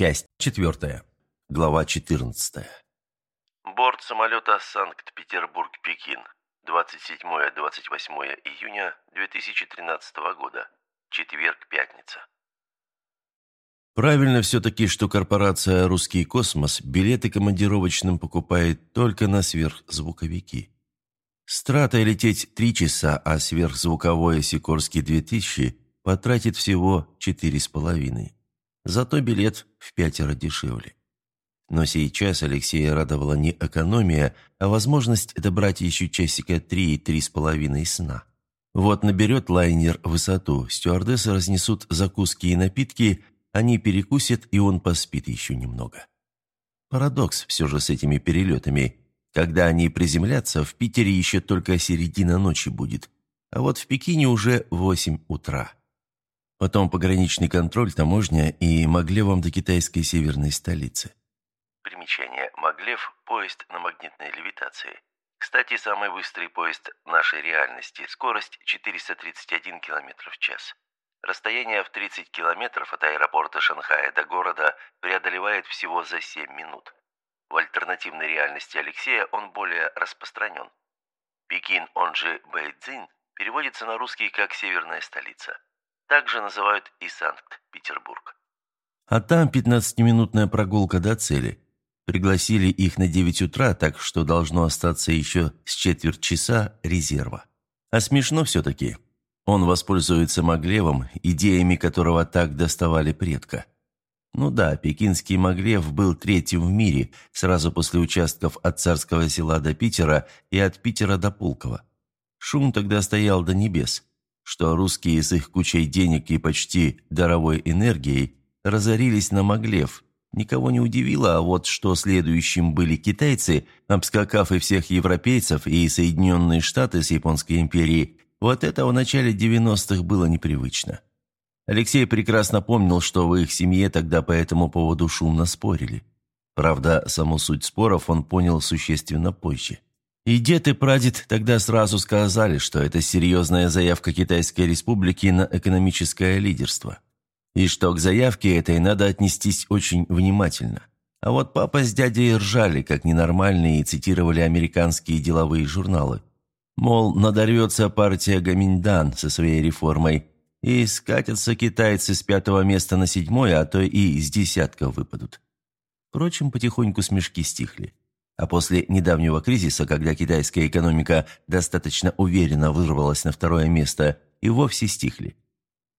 Часть четвертая. Глава четырнадцатая. Борт самолета Санкт-Петербург-Пекин. 27-28 июня 2013 года. Четверг-пятница. Правильно все-таки, что корпорация «Русский космос» билеты командировочным покупает только на сверхзвуковики. Стратой лететь три часа, а сверхзвуковое Сикорский 2000 потратит всего четыре с половиной. Зато билет в пятеро дешевле. Но сейчас Алексея радовала не экономия, а возможность добрать еще часика три и три с половиной сна. Вот наберет лайнер высоту, стюардессы разнесут закуски и напитки, они перекусят, и он поспит еще немного. Парадокс все же с этими перелетами. Когда они приземлятся, в Питере еще только середина ночи будет, а вот в Пекине уже восемь утра. Потом пограничный контроль, таможня и Маглевом до китайской северной столицы. Примечание. Маглев – поезд на магнитной левитации. Кстати, самый быстрый поезд нашей реальности. Скорость 431 км в час. Расстояние в 30 километров от аэропорта Шанхая до города преодолевает всего за 7 минут. В альтернативной реальности Алексея он более распространен. Пекин, он же Бэйцзин, переводится на русский как «северная столица». Также называют и Санкт-Петербург. А там 15-минутная прогулка до цели. Пригласили их на 9 утра, так что должно остаться еще с четверть часа резерва. А смешно все-таки. Он воспользуется Маглевом, идеями которого так доставали предка. Ну да, пекинский Маглев был третьим в мире, сразу после участков от Царского села до Питера и от Питера до Пулково. Шум тогда стоял до небес что русские с их кучей денег и почти даровой энергией разорились на Маглев. Никого не удивило, а вот что следующим были китайцы, обскакав и всех европейцев, и Соединенные Штаты с Японской империей, вот это в начале 90-х было непривычно. Алексей прекрасно помнил, что в их семье тогда по этому поводу шумно спорили. Правда, саму суть споров он понял существенно позже. И дед и прадед тогда сразу сказали, что это серьезная заявка Китайской Республики на экономическое лидерство. И что к заявке этой надо отнестись очень внимательно. А вот папа с дядей ржали, как ненормальные, и цитировали американские деловые журналы. Мол, надорвется партия Гаминьдан со своей реформой, и скатятся китайцы с пятого места на седьмое, а то и с десятка выпадут. Впрочем, потихоньку смешки стихли. А после недавнего кризиса, когда китайская экономика достаточно уверенно вырвалась на второе место, и вовсе стихли.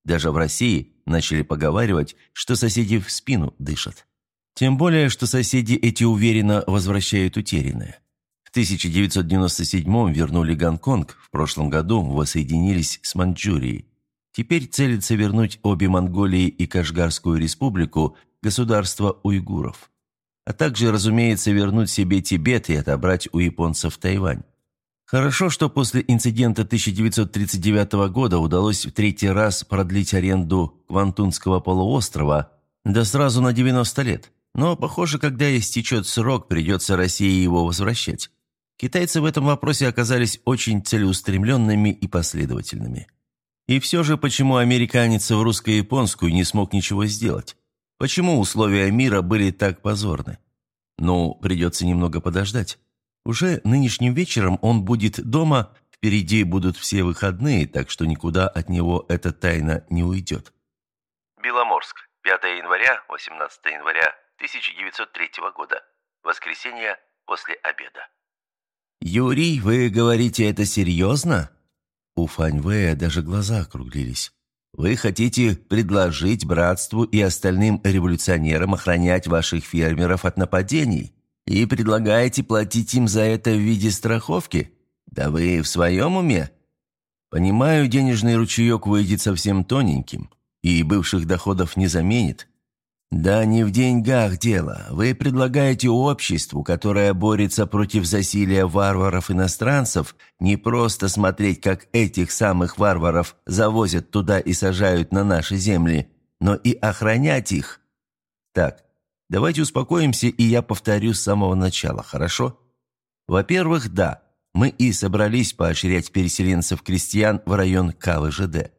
Даже в России начали поговаривать, что соседи в спину дышат. Тем более, что соседи эти уверенно возвращают утерянное. В 1997 вернули Гонконг, в прошлом году воссоединились с Маньчжурией. Теперь целится вернуть обе Монголии и Кашгарскую республику, государство уйгуров а также, разумеется, вернуть себе Тибет и отобрать у японцев Тайвань. Хорошо, что после инцидента 1939 года удалось в третий раз продлить аренду Квантунского полуострова, да сразу на 90 лет. Но, похоже, когда истечет срок, придется России его возвращать. Китайцы в этом вопросе оказались очень целеустремленными и последовательными. И все же, почему американец в русско-японскую не смог ничего сделать? Почему условия мира были так позорны? Ну, придется немного подождать. Уже нынешним вечером он будет дома, впереди будут все выходные, так что никуда от него эта тайна не уйдет. Беломорск, 5 января, 18 января 1903 года. Воскресенье после обеда. «Юрий, вы говорите это серьезно?» У Фаньвэя даже глаза округлились. Вы хотите предложить братству и остальным революционерам охранять ваших фермеров от нападений и предлагаете платить им за это в виде страховки? Да вы в своем уме? Понимаю, денежный ручеек выйдет совсем тоненьким и бывших доходов не заменит. «Да не в деньгах дело. Вы предлагаете обществу, которое борется против засилия варваров-иностранцев, не просто смотреть, как этих самых варваров завозят туда и сажают на наши земли, но и охранять их. Так, давайте успокоимся, и я повторю с самого начала, хорошо? Во-первых, да, мы и собрались поощрять переселенцев-крестьян в район КВЖД.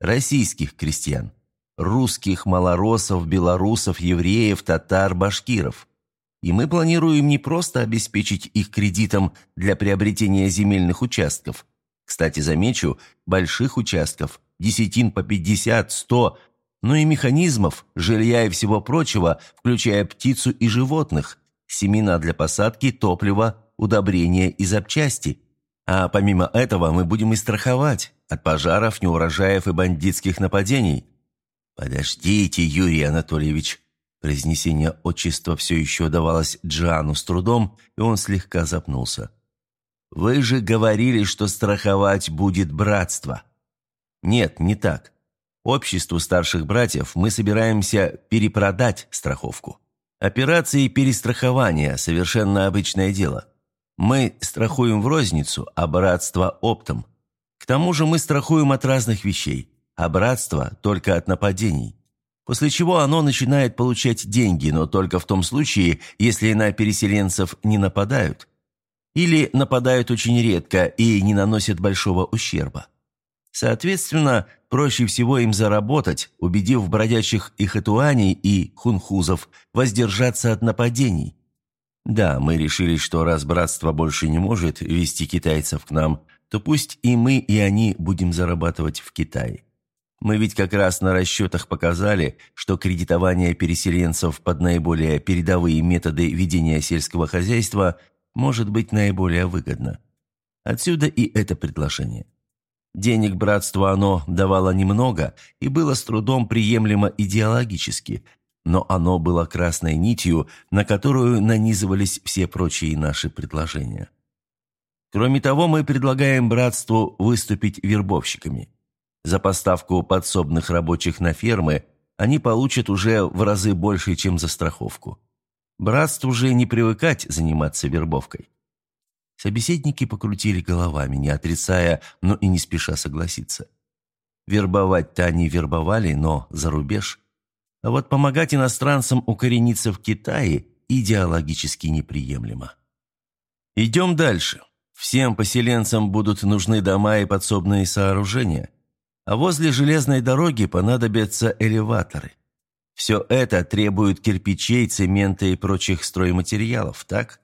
Российских крестьян. Русских, малоросов, белорусов, евреев, татар, башкиров. И мы планируем не просто обеспечить их кредитом для приобретения земельных участков. Кстати, замечу, больших участков, десятин по 50, 100, но и механизмов, жилья и всего прочего, включая птицу и животных, семена для посадки, топливо, удобрения и запчасти. А помимо этого мы будем и страховать от пожаров, неурожаев и бандитских нападений. «Подождите, Юрий Анатольевич», Произнесение отчества все еще давалось Джану с трудом, и он слегка запнулся. «Вы же говорили, что страховать будет братство». «Нет, не так. Обществу старших братьев мы собираемся перепродать страховку. Операции перестрахования – совершенно обычное дело. Мы страхуем в розницу, а братство – оптом. К тому же мы страхуем от разных вещей, а братство – только от нападений после чего оно начинает получать деньги, но только в том случае, если на переселенцев не нападают. Или нападают очень редко и не наносят большого ущерба. Соответственно, проще всего им заработать, убедив бродячих ихатуаней и хунхузов воздержаться от нападений. Да, мы решили, что раз братство больше не может вести китайцев к нам, то пусть и мы, и они будем зарабатывать в Китае. Мы ведь как раз на расчетах показали, что кредитование переселенцев под наиболее передовые методы ведения сельского хозяйства может быть наиболее выгодно. Отсюда и это предложение. Денег братству оно давало немного и было с трудом приемлемо идеологически, но оно было красной нитью, на которую нанизывались все прочие наши предложения. Кроме того, мы предлагаем братству выступить вербовщиками – за поставку подсобных рабочих на фермы они получат уже в разы больше, чем за страховку. Братству уже не привыкать заниматься вербовкой. Собеседники покрутили головами, не отрицая, но и не спеша согласиться. Вербовать-то они вербовали, но за рубеж. А вот помогать иностранцам укорениться в Китае идеологически неприемлемо. Идем дальше. Всем поселенцам будут нужны дома и подсобные сооружения – а возле железной дороги понадобятся элеваторы. Все это требует кирпичей, цемента и прочих стройматериалов, так?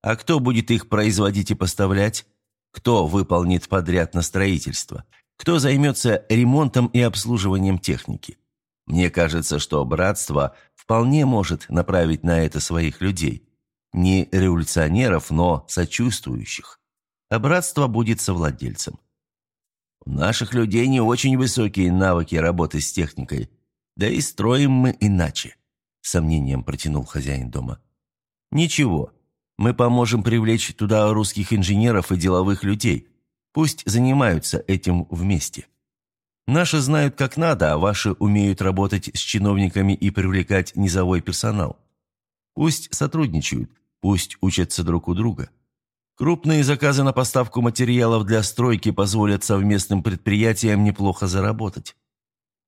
А кто будет их производить и поставлять? Кто выполнит подряд на строительство? Кто займется ремонтом и обслуживанием техники? Мне кажется, что братство вполне может направить на это своих людей. Не революционеров, но сочувствующих. А братство будет совладельцем. Наших людей не очень высокие навыки работы с техникой. Да и строим мы иначе», – сомнением протянул хозяин дома. «Ничего, мы поможем привлечь туда русских инженеров и деловых людей. Пусть занимаются этим вместе. Наши знают как надо, а ваши умеют работать с чиновниками и привлекать низовой персонал. Пусть сотрудничают, пусть учатся друг у друга. Крупные заказы на поставку материалов для стройки позволят совместным предприятиям неплохо заработать.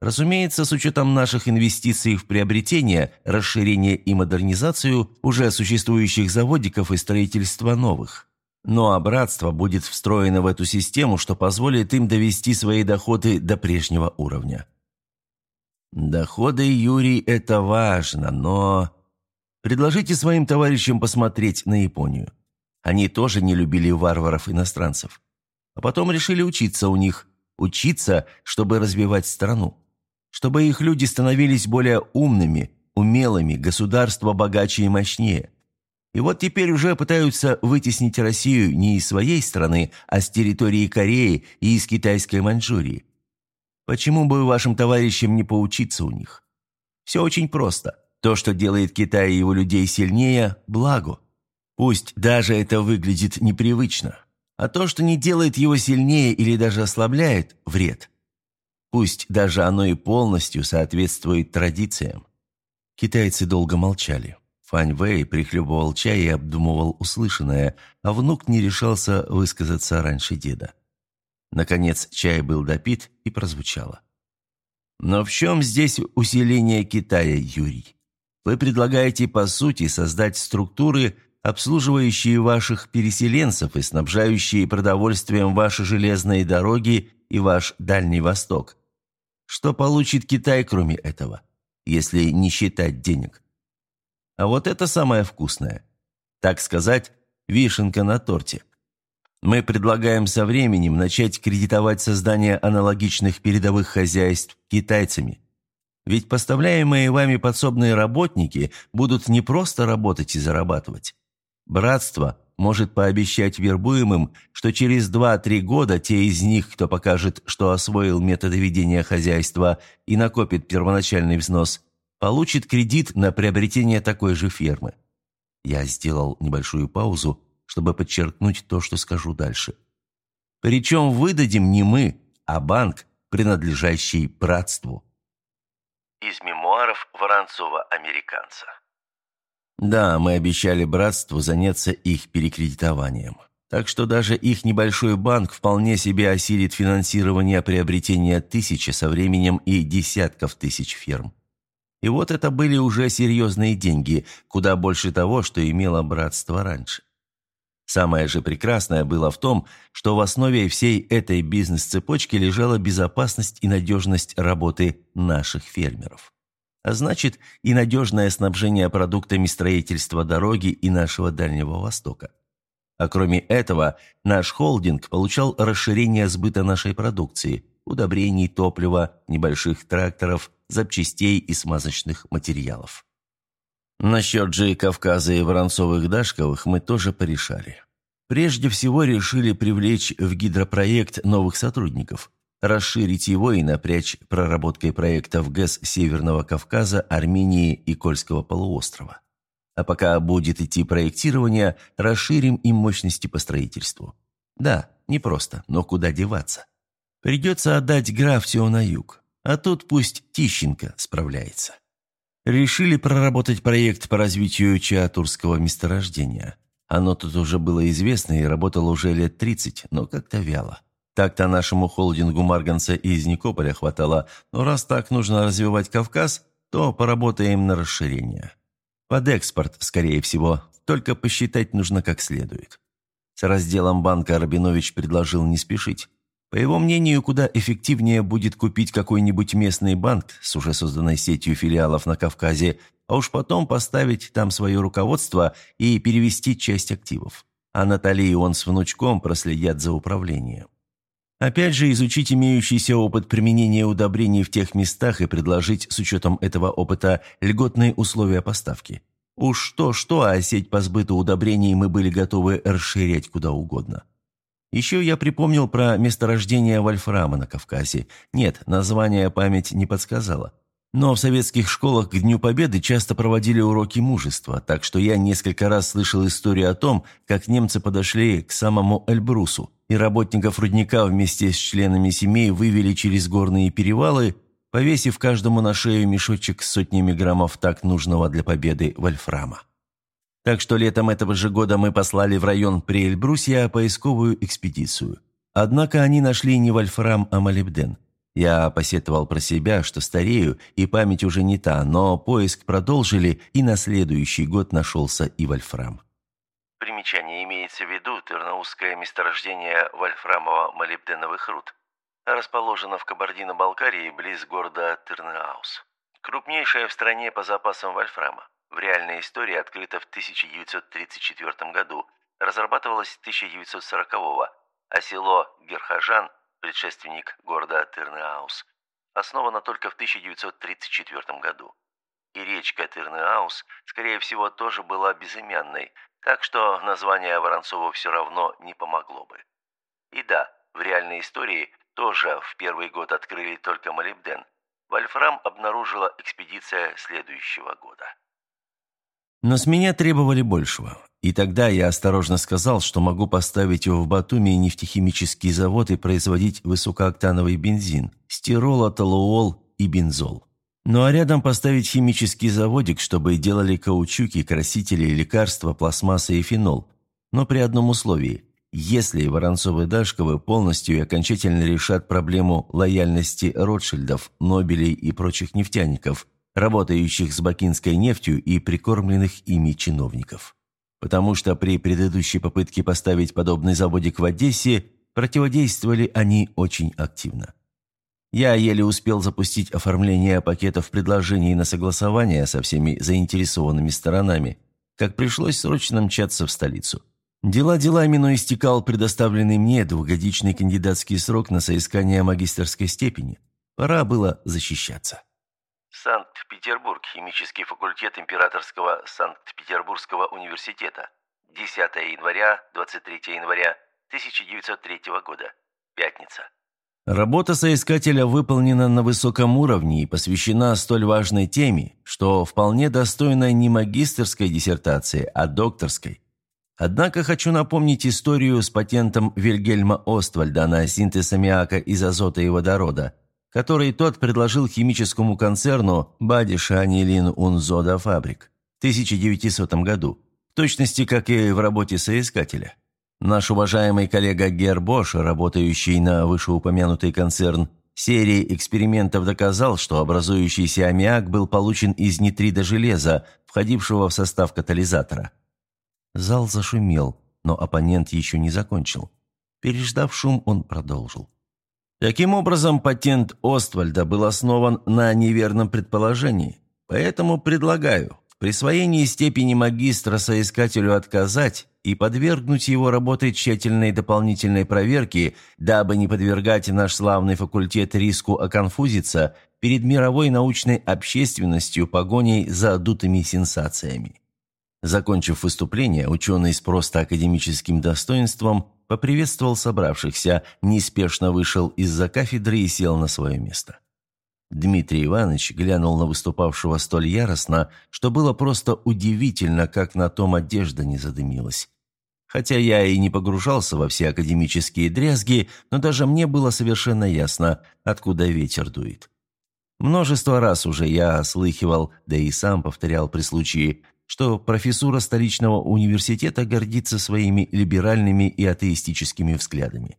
Разумеется, с учетом наших инвестиций в приобретение, расширение и модернизацию уже существующих заводиков и строительство новых. Ну а братство будет встроено в эту систему, что позволит им довести свои доходы до прежнего уровня. Доходы, Юрий, это важно, но... Предложите своим товарищам посмотреть на Японию. Они тоже не любили варваров-иностранцев. А потом решили учиться у них. Учиться, чтобы развивать страну. Чтобы их люди становились более умными, умелыми, государство богаче и мощнее. И вот теперь уже пытаются вытеснить Россию не из своей страны, а с территории Кореи и из китайской Маньчжурии. Почему бы вашим товарищам не поучиться у них? Все очень просто. То, что делает Китай и его людей сильнее – благо. Пусть даже это выглядит непривычно, а то, что не делает его сильнее или даже ослабляет – вред. Пусть даже оно и полностью соответствует традициям. Китайцы долго молчали. Фань Вэй прихлебывал чай и обдумывал услышанное, а внук не решался высказаться раньше деда. Наконец чай был допит и прозвучало. «Но в чем здесь усиление Китая, Юрий? Вы предлагаете, по сути, создать структуры – обслуживающие ваших переселенцев и снабжающие продовольствием ваши железные дороги и ваш Дальний Восток. Что получит Китай, кроме этого, если не считать денег? А вот это самое вкусное. Так сказать, вишенка на торте. Мы предлагаем со временем начать кредитовать создание аналогичных передовых хозяйств китайцами. Ведь поставляемые вами подсобные работники будут не просто работать и зарабатывать. Братство может пообещать вербуемым, что через 2-3 года те из них, кто покажет, что освоил методы ведения хозяйства и накопит первоначальный взнос, получит кредит на приобретение такой же фермы. Я сделал небольшую паузу, чтобы подчеркнуть то, что скажу дальше. Причем выдадим не мы, а банк, принадлежащий братству. Из мемуаров Воронцова-американца. Да, мы обещали братству заняться их перекредитованием. Так что даже их небольшой банк вполне себе осилит финансирование приобретения тысячи со временем и десятков тысяч ферм. И вот это были уже серьезные деньги, куда больше того, что имело братство раньше. Самое же прекрасное было в том, что в основе всей этой бизнес-цепочки лежала безопасность и надежность работы наших фермеров. А значит, и надежное снабжение продуктами строительства дороги и нашего Дальнего Востока. А кроме этого, наш холдинг получал расширение сбыта нашей продукции, удобрений, топлива, небольших тракторов, запчастей и смазочных материалов. Насчет же Кавказа и Воронцовых-Дашковых мы тоже порешали. Прежде всего решили привлечь в гидропроект новых сотрудников, расширить его и напрячь проработкой проектов ГЭС Северного Кавказа, Армении и Кольского полуострова. А пока будет идти проектирование, расширим им мощности по строительству. Да, непросто, но куда деваться? Придется отдать граф все на юг, а тут пусть Тищенко справляется. Решили проработать проект по развитию Чаатурского месторождения. Оно тут уже было известно и работало уже лет 30, но как-то вяло. Так-то нашему холдингу Марганца из Никополя хватало, но раз так нужно развивать Кавказ, то поработаем на расширение. Под экспорт, скорее всего, только посчитать нужно как следует. С разделом банка Рабинович предложил не спешить. По его мнению, куда эффективнее будет купить какой-нибудь местный банк с уже созданной сетью филиалов на Кавказе, а уж потом поставить там свое руководство и перевести часть активов. А Натали и он с внучком проследят за управлением. Опять же, изучить имеющийся опыт применения удобрений в тех местах и предложить с учетом этого опыта льготные условия поставки. Уж что-что, а сеть по сбыту удобрений мы были готовы расширять куда угодно. Еще я припомнил про месторождение вольфрама на Кавказе. Нет, название память не подсказала. Но в советских школах к Дню Победы часто проводили уроки мужества, так что я несколько раз слышал историю о том, как немцы подошли к самому Эльбрусу, и работников рудника вместе с членами семей вывели через горные перевалы, повесив каждому на шею мешочек с сотнями граммов так нужного для победы вольфрама. Так что летом этого же года мы послали в район при поисковую экспедицию. Однако они нашли не вольфрам, а молибден. Я посетовал про себя, что старею, и память уже не та, но поиск продолжили, и на следующий год нашелся и вольфрам. Примечание имеется в виду Тернаузское месторождение вольфрамово-молибденовых руд. Расположено в Кабардино-Балкарии, близ города Тернеаус. Крупнейшее в стране по запасам вольфрама. В реальной истории открыто в 1934 году, разрабатывалось с 1940 а село Герхажан, предшественник города Тырнеаус, основано только в 1934 году. И речка Тырнеаус, скорее всего, тоже была безымянной, так что название Воронцову все равно не помогло бы. И да, в реальной истории тоже в первый год открыли только молибден. Вольфрам обнаружила экспедиция следующего года. Но с меня требовали большего. И тогда я осторожно сказал, что могу поставить его в Батуми нефтехимический завод и производить высокооктановый бензин, стирол, толуол и бензол. Ну а рядом поставить химический заводик, чтобы делали каучуки, красители, лекарства, пластмасса и фенол. Но при одном условии – если Воронцовы-Дашковы полностью и окончательно решат проблему лояльности Ротшильдов, Нобелей и прочих нефтяников – работающих с бакинской нефтью и прикормленных ими чиновников. Потому что при предыдущей попытке поставить подобный заводик в Одессе противодействовали они очень активно. Я еле успел запустить оформление пакетов предложений на согласование со всеми заинтересованными сторонами, как пришлось срочно мчаться в столицу. Дела делами, но истекал предоставленный мне двухгодичный кандидатский срок на соискание магистерской степени. Пора было защищаться. Санкт-Петербург, химический факультет Императорского Санкт-Петербургского университета. 10 января, 23 января 1903 года. Пятница. Работа соискателя выполнена на высоком уровне и посвящена столь важной теме, что вполне достойна не магистерской диссертации, а докторской. Однако хочу напомнить историю с патентом Вильгельма Оствальда на синтез аммиака из азота и водорода, который тот предложил химическому концерну Бадиша Анилин Унзода Фабрик в 1900 году, в точности как и в работе соискателя. Наш уважаемый коллега Гер Бош, работающий на вышеупомянутый концерн, серии экспериментов доказал, что образующийся аммиак был получен из нитрида железа, входившего в состав катализатора. Зал зашумел, но оппонент еще не закончил. Переждав шум, он продолжил. Таким образом, патент Оствальда был основан на неверном предположении. Поэтому предлагаю в присвоении степени магистра соискателю отказать и подвергнуть его работе тщательной дополнительной проверки, дабы не подвергать наш славный факультет риску оконфузиться перед мировой научной общественностью погоней за дутыми сенсациями. Закончив выступление, ученый с просто академическим достоинством поприветствовал собравшихся, неспешно вышел из-за кафедры и сел на свое место. Дмитрий Иванович глянул на выступавшего столь яростно, что было просто удивительно, как на том одежда не задымилась. Хотя я и не погружался во все академические дрязги, но даже мне было совершенно ясно, откуда ветер дует. Множество раз уже я слыхивал, да и сам повторял при случае, что профессура столичного университета гордится своими либеральными и атеистическими взглядами.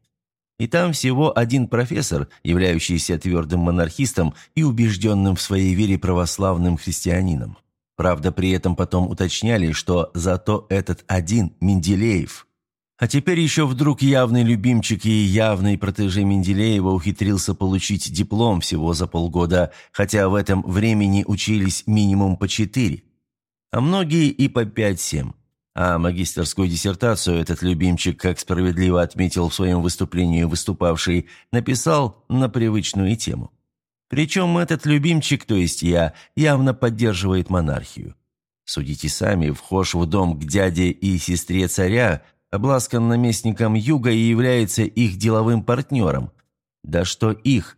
И там всего один профессор, являющийся твердым монархистом и убежденным в своей вере православным христианином. Правда, при этом потом уточняли, что зато этот один – Менделеев. А теперь еще вдруг явный любимчик и явный протеже Менделеева ухитрился получить диплом всего за полгода, хотя в этом времени учились минимум по четыре. А многие и по пять-семь. А магистерскую диссертацию этот любимчик, как справедливо отметил в своем выступлении выступавший, написал на привычную тему. Причем этот любимчик, то есть я, явно поддерживает монархию. Судите сами, вхож в дом к дяде и сестре царя, обласкан наместником юга и является их деловым партнером. Да что их?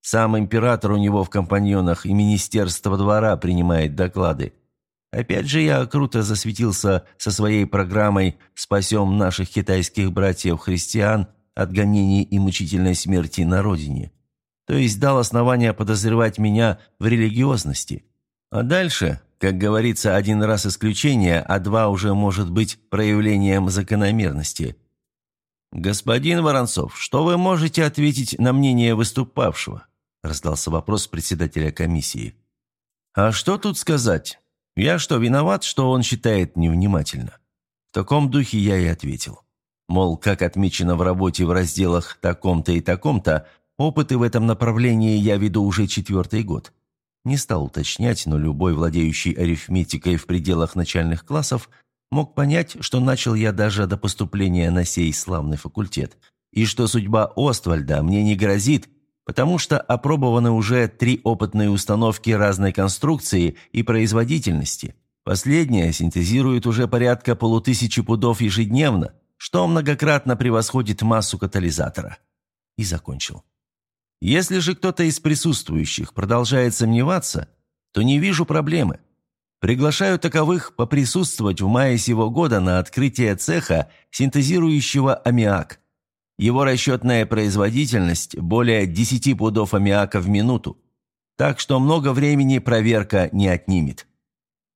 Сам император у него в компаньонах и Министерство двора принимает доклады. Опять же я круто засветился со своей программой «Спасем наших китайских братьев-христиан от гонений и мучительной смерти на родине». То есть дал основания подозревать меня в религиозности. А дальше, как говорится, один раз исключение, а два уже может быть проявлением закономерности. «Господин Воронцов, что вы можете ответить на мнение выступавшего?» раздался вопрос председателя комиссии. «А что тут сказать? Я что, виноват, что он считает невнимательно? В таком духе я и ответил. Мол, как отмечено в работе в разделах таком-то и таком-то, опыты в этом направлении я веду уже четвертый год. Не стал уточнять, но любой владеющий арифметикой в пределах начальных классов мог понять, что начал я даже до поступления на сей славный факультет, и что судьба Оствальда мне не грозит, потому что опробованы уже три опытные установки разной конструкции и производительности. Последняя синтезирует уже порядка полутысячи пудов ежедневно, что многократно превосходит массу катализатора. И закончил. Если же кто-то из присутствующих продолжает сомневаться, то не вижу проблемы. Приглашаю таковых поприсутствовать в мае сего года на открытие цеха, синтезирующего аммиак – его расчетная производительность – более 10 пудов аммиака в минуту. Так что много времени проверка не отнимет.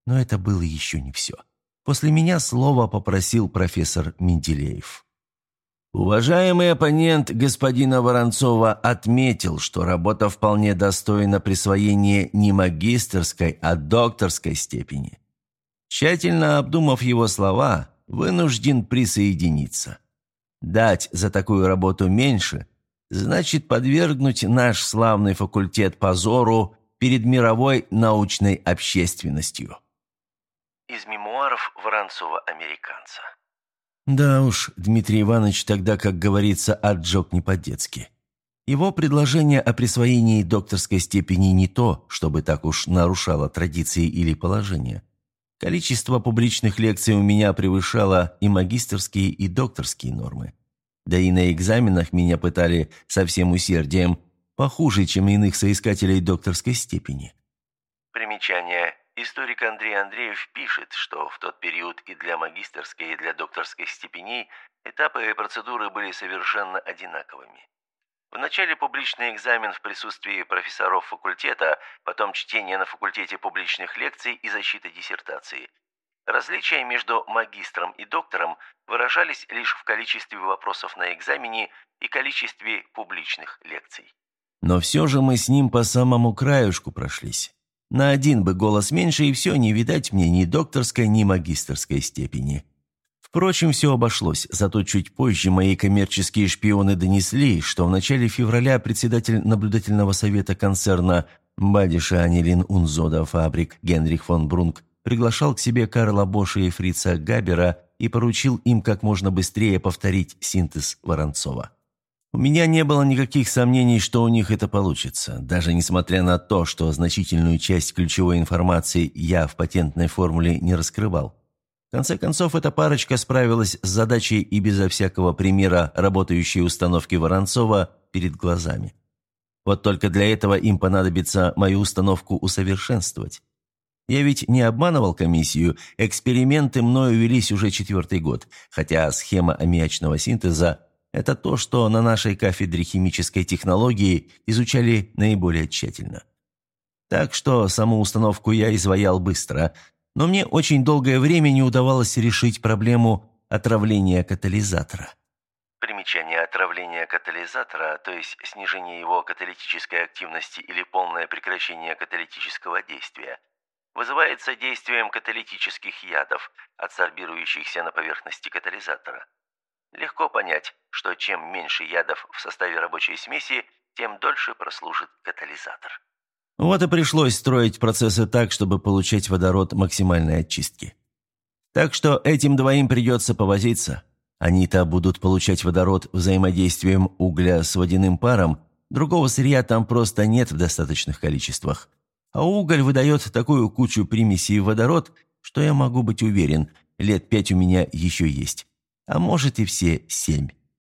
Но это было еще не все. После меня слово попросил профессор Менделеев. Уважаемый оппонент господина Воронцова отметил, что работа вполне достойна присвоения не магистерской, а докторской степени. Тщательно обдумав его слова, вынужден присоединиться. Дать за такую работу меньше, значит подвергнуть наш славный факультет позору перед мировой научной общественностью. Из мемуаров Воронцова-американца. Да уж, Дмитрий Иванович тогда, как говорится, отжег не по-детски. Его предложение о присвоении докторской степени не то, чтобы так уж нарушало традиции или положение. Количество публичных лекций у меня превышало и магистерские, и докторские нормы. Да и на экзаменах меня пытали со всем усердием, похуже, чем иных соискателей докторской степени. Примечание. Историк Андрей Андреев пишет, что в тот период и для магистерской, и для докторской степеней этапы и процедуры были совершенно одинаковыми. Вначале публичный экзамен в присутствии профессоров факультета, потом чтение на факультете публичных лекций и защита диссертации. Различия между магистром и доктором выражались лишь в количестве вопросов на экзамене и количестве публичных лекций. Но все же мы с ним по самому краюшку прошлись. На один бы голос меньше, и все, не видать мне ни докторской, ни магистерской степени. Впрочем, все обошлось, зато чуть позже мои коммерческие шпионы донесли, что в начале февраля председатель наблюдательного совета концерна Бадиша Анилин Унзода Фабрик Генрих фон Брунг приглашал к себе Карла Боша и Фрица Габера и поручил им как можно быстрее повторить синтез Воронцова. У меня не было никаких сомнений, что у них это получится, даже несмотря на то, что значительную часть ключевой информации я в патентной формуле не раскрывал. В конце концов, эта парочка справилась с задачей и безо всякого примера работающей установки Воронцова перед глазами. Вот только для этого им понадобится мою установку усовершенствовать. Я ведь не обманывал комиссию, эксперименты мною велись уже четвертый год, хотя схема аммиачного синтеза – это то, что на нашей кафедре химической технологии изучали наиболее тщательно. Так что саму установку я изваял быстро – но мне очень долгое время не удавалось решить проблему отравления катализатора. Примечание отравления катализатора, то есть снижение его каталитической активности или полное прекращение каталитического действия, вызывается действием каталитических ядов, адсорбирующихся на поверхности катализатора. Легко понять, что чем меньше ядов в составе рабочей смеси, тем дольше прослужит катализатор. Вот и пришлось строить процессы так, чтобы получать водород максимальной очистки. Так что этим двоим придется повозиться. Они-то будут получать водород взаимодействием угля с водяным паром, другого сырья там просто нет в достаточных количествах. А уголь выдает такую кучу примесей в водород, что я могу быть уверен, лет пять у меня еще есть. А может и все семь.